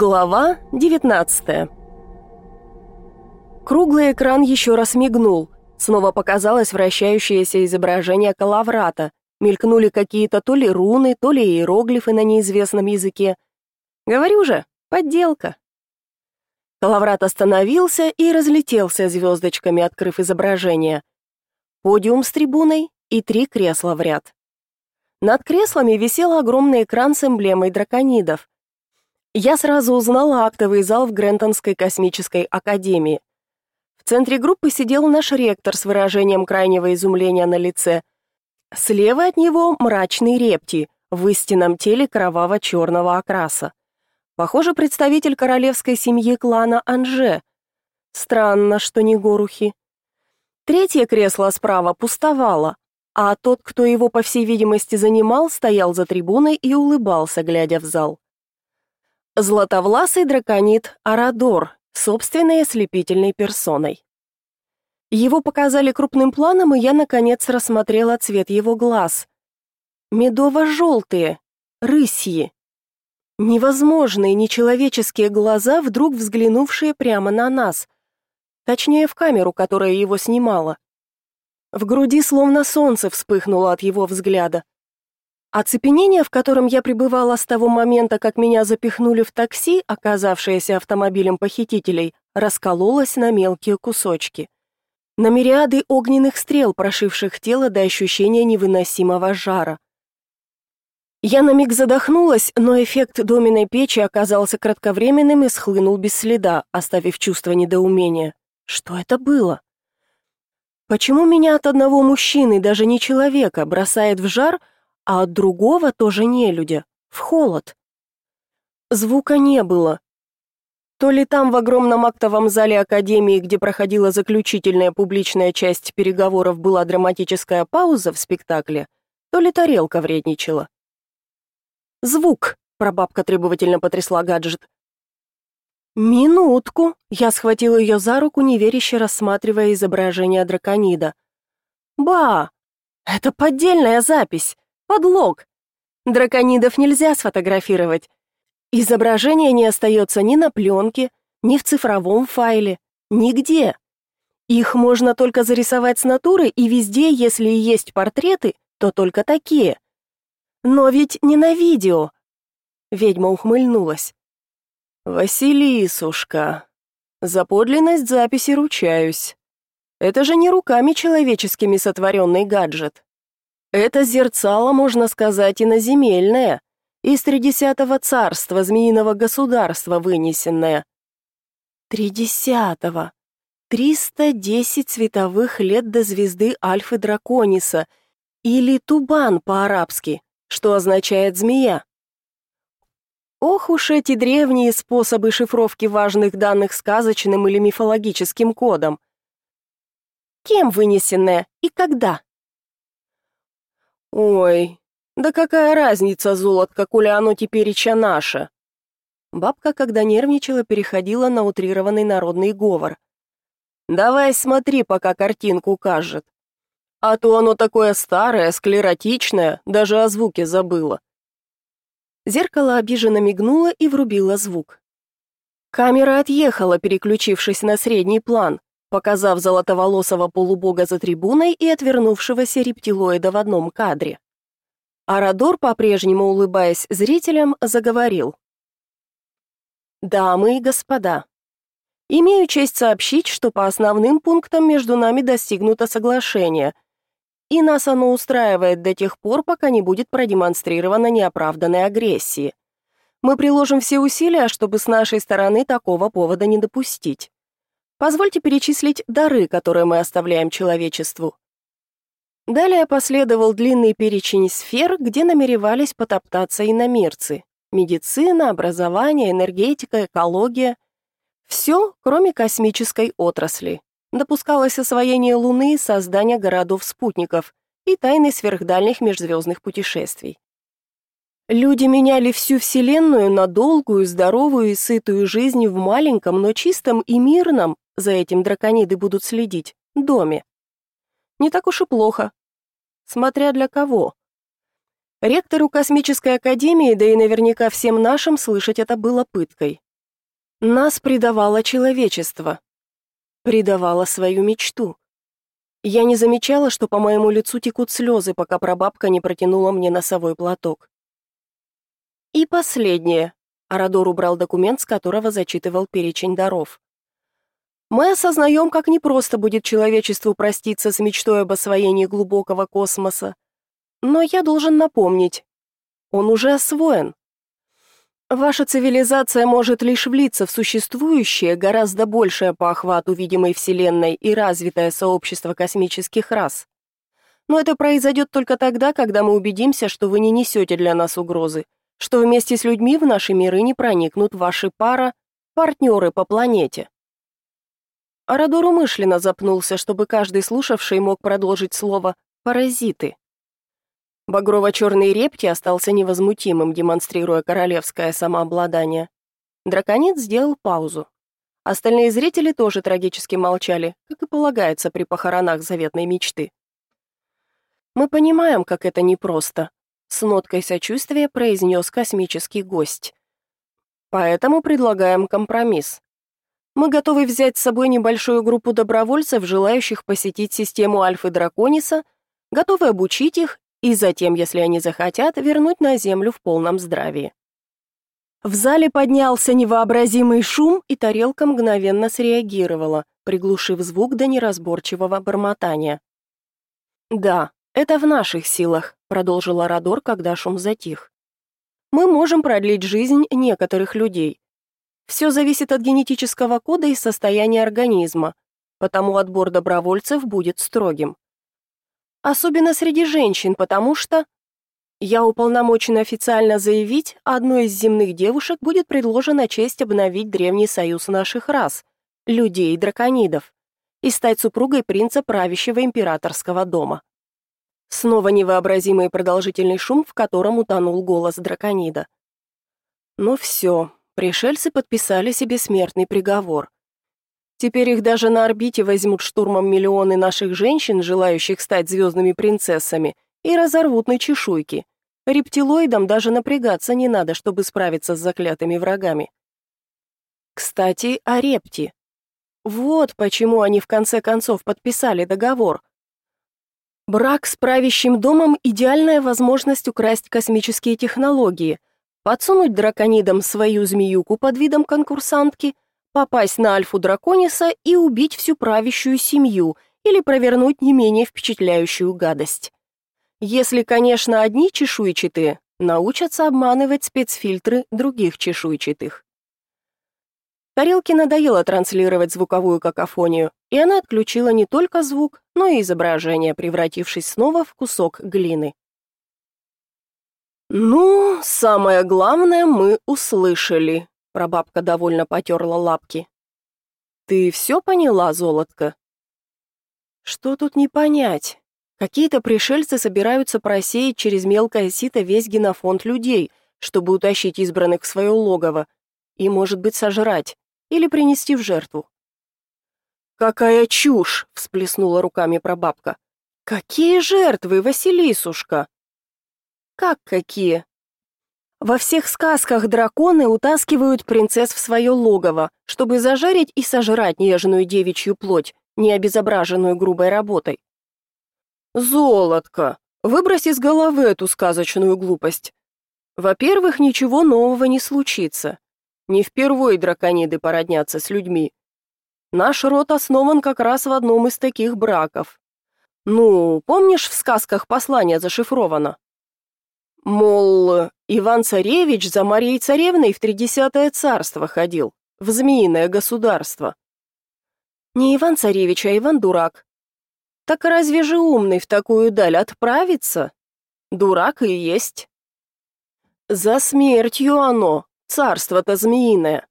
Глава 19 Круглый экран еще раз мигнул. Снова показалось вращающееся изображение калаврата. Мелькнули какие-то то ли руны, то ли иероглифы на неизвестном языке. Говорю же, подделка. Калаврат остановился и разлетелся звездочками, открыв изображение. Подиум с трибуной и три кресла в ряд. Над креслами висел огромный экран с эмблемой драконидов. Я сразу узнала актовый зал в Грентонской космической академии. В центре группы сидел наш ректор с выражением крайнего изумления на лице. Слева от него мрачный репти в истинном теле кроваво-черного окраса. Похоже, представитель королевской семьи клана Анже. Странно, что не горухи. Третье кресло справа пустовало, а тот, кто его, по всей видимости, занимал, стоял за трибуной и улыбался, глядя в зал. Златовласый драконит Арадор собственной ослепительной персоной. Его показали крупным планом, и я, наконец, рассмотрела цвет его глаз. Медово-желтые, рысьи. Невозможные, нечеловеческие глаза, вдруг взглянувшие прямо на нас. Точнее, в камеру, которая его снимала. В груди словно солнце вспыхнуло от его взгляда. Оцепенение, в котором я пребывала с того момента, как меня запихнули в такси, оказавшееся автомобилем похитителей, раскололось на мелкие кусочки. На мириады огненных стрел, прошивших тело до ощущения невыносимого жара. Я на миг задохнулась, но эффект доменной печи оказался кратковременным и схлынул без следа, оставив чувство недоумения. Что это было? Почему меня от одного мужчины, даже не человека, бросает в жар – а от другого тоже нелюдя, в холод. Звука не было. То ли там в огромном актовом зале Академии, где проходила заключительная публичная часть переговоров, была драматическая пауза в спектакле, то ли тарелка вредничала. «Звук!» — прабабка требовательно потрясла гаджет. «Минутку!» — я схватила ее за руку, неверяще рассматривая изображение драконида. «Ба! Это поддельная запись! Подлог! Драконидов нельзя сфотографировать. Изображение не остается ни на пленке, ни в цифровом файле, нигде. Их можно только зарисовать с натуры, и везде, если и есть портреты, то только такие. Но ведь не на видео. Ведьма ухмыльнулась. Василисушка, за подлинность записи ручаюсь. Это же не руками человеческими сотворенный гаджет. Это зерцало, можно сказать, иноземельное, из тридесятого царства змеиного государства вынесенное. Тридесятого. Триста десять световых лет до звезды Альфы Дракониса, или Тубан по-арабски, что означает «змея». Ох уж эти древние способы шифровки важных данных сказочным или мифологическим кодом. Кем вынесенное и когда? «Ой, да какая разница, золотка, коли оно тепереча наше!» Бабка, когда нервничала, переходила на утрированный народный говор. «Давай смотри, пока картинку кажет. А то оно такое старое, склеротичное, даже о звуке забыло». Зеркало обиженно мигнуло и врубило звук. Камера отъехала, переключившись на средний план показав золотоволосого полубога за трибуной и отвернувшегося рептилоида в одном кадре. Арадор, по-прежнему улыбаясь зрителям, заговорил. «Дамы и господа, имею честь сообщить, что по основным пунктам между нами достигнуто соглашение, и нас оно устраивает до тех пор, пока не будет продемонстрирована неоправданной агрессии. Мы приложим все усилия, чтобы с нашей стороны такого повода не допустить. Позвольте перечислить дары, которые мы оставляем человечеству. Далее последовал длинный перечень сфер, где намеревались потоптаться иномирцы. Медицина, образование, энергетика, экология. Все, кроме космической отрасли. Допускалось освоение Луны, создание городов-спутников и тайны сверхдальних межзвездных путешествий. Люди меняли всю Вселенную на долгую, здоровую и сытую жизнь в маленьком, но чистом и мирном, за этим дракониды будут следить. Доме. Не так уж и плохо. Смотря для кого. Ректору Космической Академии, да и наверняка всем нашим, слышать это было пыткой. Нас предавало человечество. Предавало свою мечту. Я не замечала, что по моему лицу текут слезы, пока прабабка не протянула мне носовой платок. И последнее. Арадор убрал документ, с которого зачитывал перечень даров. Мы осознаем, как непросто будет человечеству проститься с мечтой об освоении глубокого космоса. Но я должен напомнить, он уже освоен. Ваша цивилизация может лишь влиться в существующее, гораздо большее по охвату видимой Вселенной и развитое сообщество космических рас. Но это произойдет только тогда, когда мы убедимся, что вы не несете для нас угрозы, что вместе с людьми в наши миры не проникнут ваши пара, партнеры по планете. Орадор умышленно запнулся, чтобы каждый слушавший мог продолжить слово «паразиты». Багрово-черный репти остался невозмутимым, демонстрируя королевское самообладание. Драконец сделал паузу. Остальные зрители тоже трагически молчали, как и полагается при похоронах заветной мечты. «Мы понимаем, как это непросто», — с ноткой сочувствия произнес космический гость. «Поэтому предлагаем компромисс. Мы готовы взять с собой небольшую группу добровольцев, желающих посетить систему Альфы Дракониса, готовы обучить их и затем, если они захотят, вернуть на Землю в полном здравии. В зале поднялся невообразимый шум, и тарелка мгновенно среагировала, приглушив звук до неразборчивого бормотания. «Да, это в наших силах», — продолжил Радор, когда шум затих. «Мы можем продлить жизнь некоторых людей, все зависит от генетического кода и состояния организма, потому отбор добровольцев будет строгим. Особенно среди женщин, потому что... Я уполномочен официально заявить, одной из земных девушек будет предложена честь обновить древний союз наших рас, людей и драконидов, и стать супругой принца правящего императорского дома. Снова невообразимый продолжительный шум, в котором утонул голос драконида. Ну Но все, пришельцы подписали себе смертный приговор. Теперь их даже на орбите возьмут штурмом миллионы наших женщин, желающих стать звездными принцессами, и разорвут на чешуйки. Рептилоидам даже напрягаться не надо, чтобы справиться с заклятыми врагами. Кстати, о репти. Вот почему они в конце концов подписали договор. Брак с правящим домом – идеальная возможность украсть космические технологии – подсунуть драконидам свою змеюку под видом конкурсантки, попасть на альфу дракониса и убить всю правящую семью или провернуть не менее впечатляющую гадость. Если, конечно, одни чешуйчатые научатся обманывать спецфильтры других чешуйчатых. Тарелке надоело транслировать звуковую какофонию, и она отключила не только звук, но и изображение, превратившись снова в кусок глины. «Ну, самое главное мы услышали», — прабабка довольно потерла лапки. «Ты все поняла, золотко?» «Что тут не понять? Какие-то пришельцы собираются просеять через мелкое сито весь генофонд людей, чтобы утащить избранных в свое логово, и, может быть, сожрать или принести в жертву». «Какая чушь!» — всплеснула руками прабабка. «Какие жертвы, Василисушка!» Как какие? Во всех сказках драконы утаскивают принцесс в свое логово, чтобы зажарить и сожрать нежную девичью плоть, не обезображенную грубой работой. Золотко, выбрось из головы эту сказочную глупость. Во-первых, ничего нового не случится. Не впервые дракониды породнятся с людьми. Наш род основан как раз в одном из таких браков. Ну, помнишь, в сказках послание зашифровано? Мол, Иван Царевич за Марией Царевной в Тридесятое царство ходил, в Змеиное государство. Не Иван Царевич, а Иван Дурак. Так разве же умный в такую даль отправится? Дурак и есть. За смертью оно, царство-то змеиное.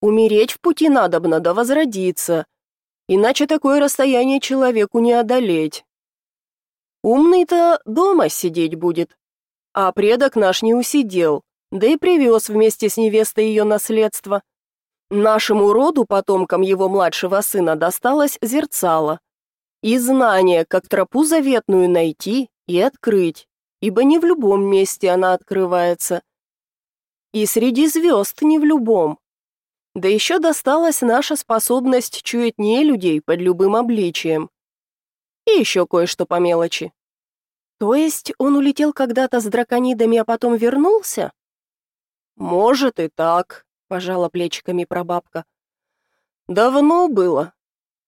Умереть в пути надобно да возродиться, иначе такое расстояние человеку не одолеть. Умный-то дома сидеть будет, а предок наш не усидел, да и привез вместе с невестой ее наследство. Нашему роду, потомкам его младшего сына, досталось зерцало. И знание, как тропу заветную найти и открыть, ибо не в любом месте она открывается. И среди звезд не в любом. Да еще досталась наша способность чуять не людей под любым обличием. И еще кое-что по мелочи. То есть он улетел когда-то с драконидами, а потом вернулся? Может и так, пожала плечиками прабабка. Давно было.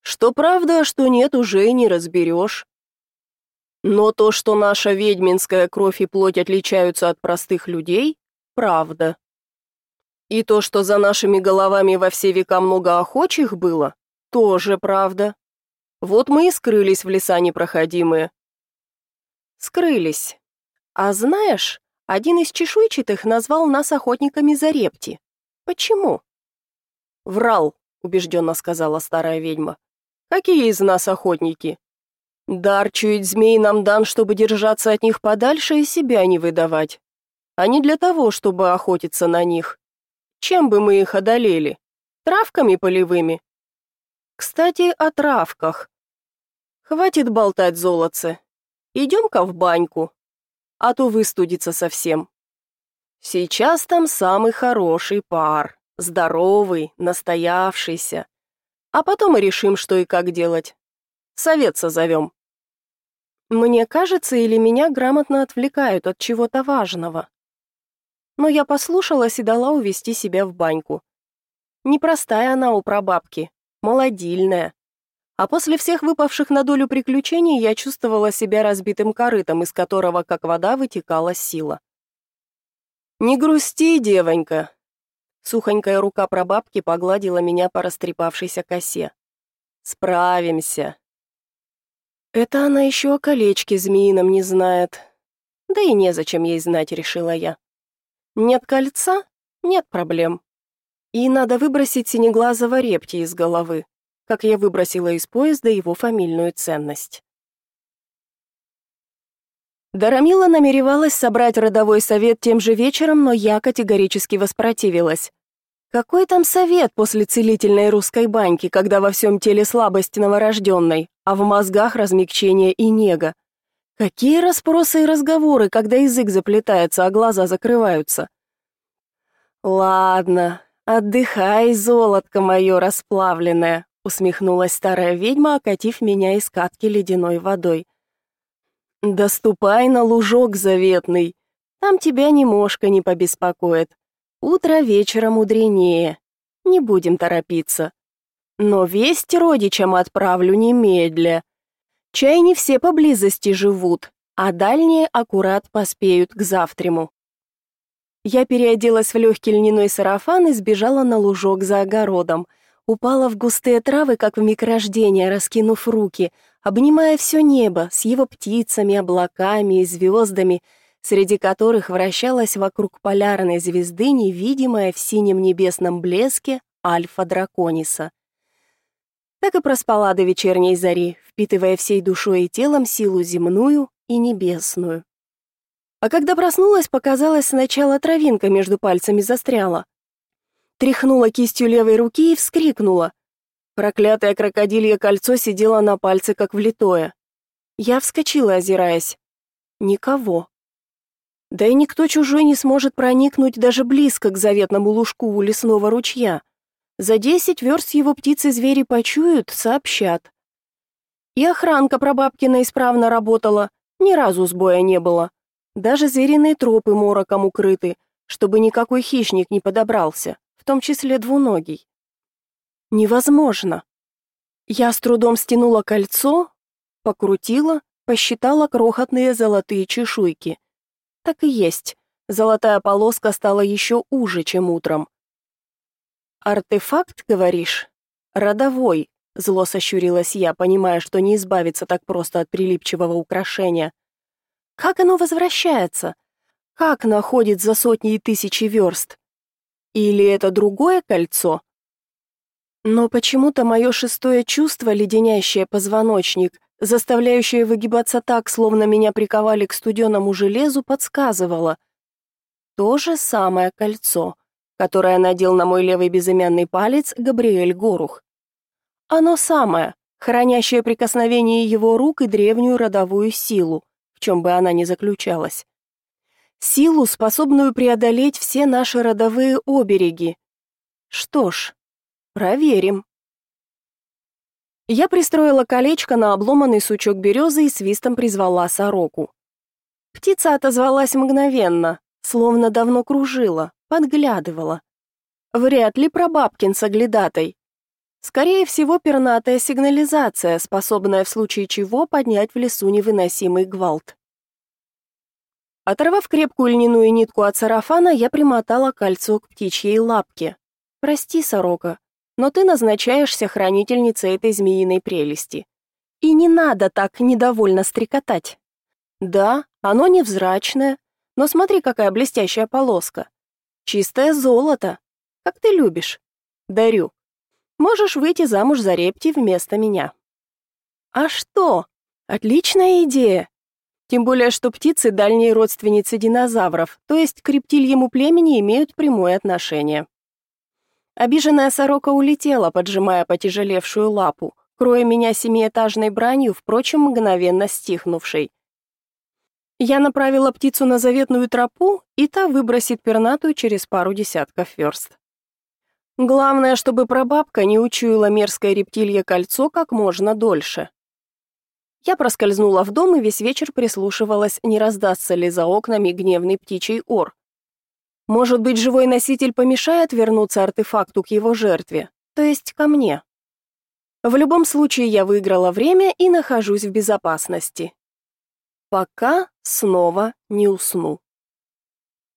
Что правда, а что нет, уже и не разберешь. Но то, что наша ведьминская кровь и плоть отличаются от простых людей, правда. И то, что за нашими головами во все века много охочих было, тоже правда. Вот мы и скрылись в леса непроходимые, скрылись. А знаешь, один из чешуйчатых назвал нас охотниками за репти. Почему? Врал, убежденно сказала старая ведьма. Какие из нас охотники? Дар чуять змей нам дан, чтобы держаться от них подальше и себя не выдавать. А не для того, чтобы охотиться на них. Чем бы мы их одолели? Травками полевыми? Кстати, о травках. Хватит болтать, золотце. Идем-ка в баньку, а то выстудится совсем. Сейчас там самый хороший пар, здоровый, настоявшийся. А потом и решим, что и как делать. Совет созовем. Мне кажется, или меня грамотно отвлекают от чего-то важного. Но я послушалась и дала увести себя в баньку. Непростая она у прабабки, молодильная, а после всех выпавших на долю приключений я чувствовала себя разбитым корытом, из которого, как вода, вытекала сила. «Не грусти, девонька!» Сухонькая рука прабабки погладила меня по растрепавшейся косе. «Справимся!» «Это она еще о колечке змеином не знает. Да и незачем ей знать, решила я. Нет кольца — нет проблем. И надо выбросить синеглазого репти из головы как я выбросила из поезда его фамильную ценность. Дарамила намеревалась собрать родовой совет тем же вечером, но я категорически воспротивилась. Какой там совет после целительной русской баньки, когда во всем теле слабость новорожденной, а в мозгах размягчение и нега? Какие расспросы и разговоры, когда язык заплетается, а глаза закрываются? Ладно, отдыхай, золотко мое расплавленное, усмехнулась старая ведьма, окатив меня из катки ледяной водой. «Доступай на лужок заветный, там тебя ни мошка не побеспокоит. Утро вечера мудренее, не будем торопиться. Но весть родичам отправлю немедля. Чай не все поблизости живут, а дальние аккурат поспеют к завтраму». Я переоделась в легкий льняной сарафан и сбежала на лужок за огородом – упала в густые травы, как в миг рождения, раскинув руки, обнимая все небо с его птицами, облаками и звездами, среди которых вращалась вокруг полярной звезды, невидимая в синем небесном блеске Альфа-Дракониса. Так и проспала до вечерней зари, впитывая всей душой и телом силу земную и небесную. А когда проснулась, показалось, сначала травинка между пальцами застряла, тряхнула кистью левой руки и вскрикнула. Проклятое крокодилье кольцо сидело на пальце, как влитое. Я вскочила, озираясь. Никого. Да и никто чужой не сможет проникнуть даже близко к заветному лужку у лесного ручья. За десять верст его птицы-звери почуют, сообщат. И охранка прабабкина исправно работала, ни разу сбоя не было. Даже звериные тропы мороком укрыты, чтобы никакой хищник не подобрался в том числе двуногий. Невозможно. Я с трудом стянула кольцо, покрутила, посчитала крохотные золотые чешуйки. Так и есть. Золотая полоска стала еще уже, чем утром. «Артефакт, говоришь?» «Родовой», — зло сощурилась я, понимая, что не избавиться так просто от прилипчивого украшения. «Как оно возвращается? Как находит за сотни и тысячи верст? Или это другое кольцо? Но почему-то мое шестое чувство, леденящее позвоночник, заставляющее выгибаться так, словно меня приковали к студеному железу, подсказывало. То же самое кольцо, которое надел на мой левый безымянный палец Габриэль Горух. Оно самое, хранящее прикосновение его рук и древнюю родовую силу, в чем бы она ни заключалась силу, способную преодолеть все наши родовые обереги. Что ж, проверим. Я пристроила колечко на обломанный сучок березы и свистом призвала сороку. Птица отозвалась мгновенно, словно давно кружила, подглядывала. Вряд ли прабабкин с оглядатой. Скорее всего, пернатая сигнализация, способная в случае чего поднять в лесу невыносимый гвалт. Оторвав крепкую льняную нитку от сарафана, я примотала кольцо к птичьей лапке. «Прости, сорока, но ты назначаешься хранительницей этой змеиной прелести. И не надо так недовольно стрекотать. Да, оно невзрачное, но смотри, какая блестящая полоска. Чистое золото, как ты любишь. Дарю. Можешь выйти замуж за репти вместо меня». «А что? Отличная идея!» Тем более, что птицы – дальние родственницы динозавров, то есть к рептильему племени имеют прямое отношение. Обиженная сорока улетела, поджимая потяжелевшую лапу, кроя меня семиэтажной бранью, впрочем, мгновенно стихнувшей. Я направила птицу на заветную тропу, и та выбросит пернатую через пару десятков верст. Главное, чтобы прабабка не учуяла мерзкое рептилье кольцо как можно дольше. Я проскользнула в дом и весь вечер прислушивалась, не раздастся ли за окнами гневный птичий ор. Может быть, живой носитель помешает вернуться артефакту к его жертве, то есть ко мне. В любом случае, я выиграла время и нахожусь в безопасности. Пока снова не усну.